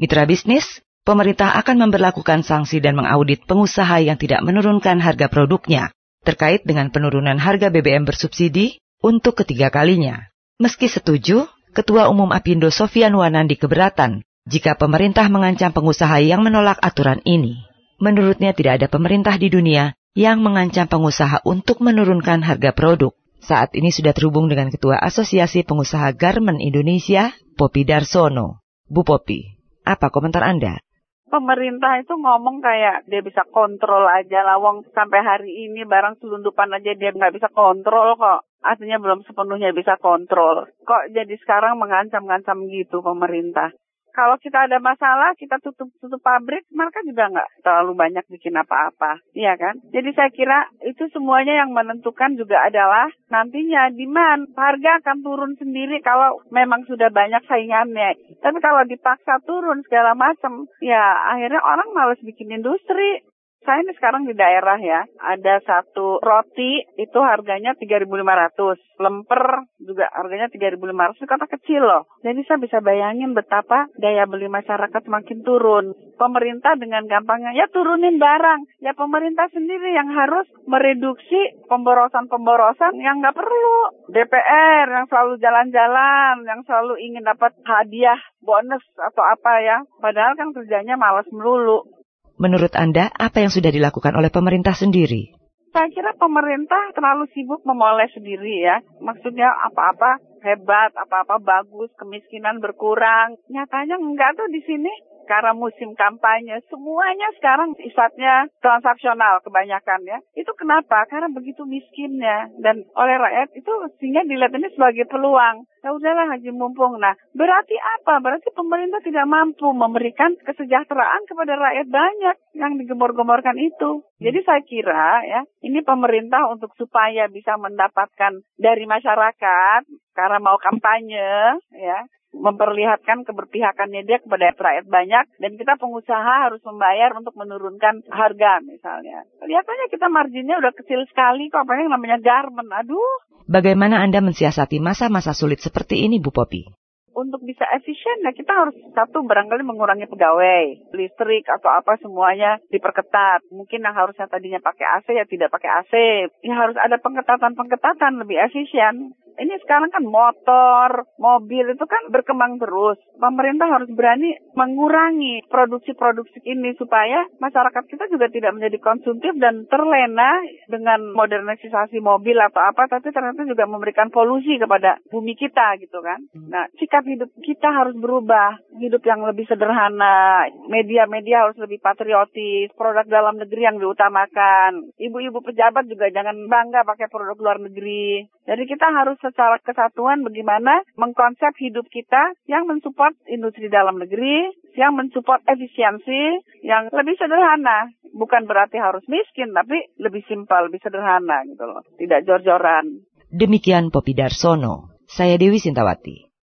Mitra bisnis, pemerintah akan memperlakukan sanksi dan mengaudit pengusaha yang tidak menurunkan harga produknya terkait dengan penurunan harga BBM bersubsidi untuk ketiga kalinya. Meski setuju, Ketua Umum Apindo Sofian Wanandi keberatan jika pemerintah mengancam pengusaha yang menolak aturan ini. Menurutnya tidak ada pemerintah di dunia yang mengancam pengusaha untuk menurunkan harga produk. Saat ini sudah terhubung dengan Ketua Asosiasi Pengusaha Garmen Indonesia, Popi Darsono. Bu Popi, apa komentar Anda? Pemerintah itu ngomong kayak dia bisa kontrol aja lawang sampai hari ini barang selundupan aja dia nggak bisa kontrol kok artinya belum sepenuhnya bisa kontrol. Kok jadi sekarang mengancam-ngancam gitu pemerintah? Kalau kita ada masalah, kita tutup tutup pabrik, mereka juga nggak terlalu banyak bikin apa-apa, iya kan? Jadi saya kira itu semuanya yang menentukan juga adalah nantinya demand, harga akan turun sendiri kalau memang sudah banyak saingannya. Tapi kalau dipaksa turun segala macam, ya akhirnya orang males bikin industri. Saya ini sekarang di daerah ya, ada satu roti itu harganya 3.500, lemper juga harganya 3.500, itu kata kecil loh. Jadi saya bisa bayangin betapa daya beli masyarakat semakin turun. Pemerintah dengan gampangnya, ya turunin barang. Ya pemerintah sendiri yang harus mereduksi pemborosan-pemborosan yang nggak perlu. DPR yang selalu jalan-jalan, yang selalu ingin dapat hadiah, bonus atau apa ya. Padahal kan kerjanya malas melulu. Menurut Anda, apa yang sudah dilakukan oleh pemerintah sendiri? Saya kira pemerintah terlalu sibuk memoles sendiri ya. Maksudnya apa-apa hebat, apa-apa bagus, kemiskinan berkurang. Nyatanya enggak tuh di sini karena musim kampanye semuanya sekarang sifatnya transaksional kebanyakan ya. Itu kenapa? Karena begitu miskinnya dan oleh rakyat itu sehingga dilihat ini sebagai peluang. Ya udahlah haji mumpung. Nah, berarti apa? Berarti pemerintah tidak mampu memberikan kesejahteraan kepada rakyat banyak yang digembor-gemborkan itu. Jadi saya kira ya, ini pemerintah untuk supaya bisa mendapatkan dari masyarakat karena mau kampanye ya memperlihatkan keberpihakannya dia kepada rakyat banyak dan kita pengusaha harus membayar untuk menurunkan harga misalnya. Kelihatannya kita marginnya udah kecil sekali kok yang namanya garment. Aduh. Bagaimana Anda mensiasati masa-masa sulit seperti ini Bu Popi? Untuk bisa efisien ya kita harus satu barangkali mengurangi pegawai, listrik atau apa semuanya diperketat. Mungkin yang harusnya tadinya pakai AC ya tidak pakai AC. Ya harus ada pengetatan-pengetatan lebih efisien. Ini sekarang kan motor, mobil itu kan berkembang terus. Pemerintah harus berani mengurangi produksi-produksi ini supaya masyarakat kita juga tidak menjadi konsumtif dan terlena dengan modernisasi mobil atau apa, tapi ternyata juga memberikan polusi kepada bumi kita gitu kan. Nah, sikap hidup kita harus berubah, hidup yang lebih sederhana, media-media harus lebih patriotis, produk dalam negeri yang diutamakan. Ibu-ibu pejabat juga jangan bangga pakai produk luar negeri. Jadi kita harus secara kesatuan bagaimana mengkonsep hidup kita yang mensupport industri dalam negeri, yang mensupport efisiensi, yang lebih sederhana. Bukan berarti harus miskin, tapi lebih simpel, lebih sederhana gitu loh. Tidak jor-joran. Demikian Popi Darsono. Saya Dewi Sintawati.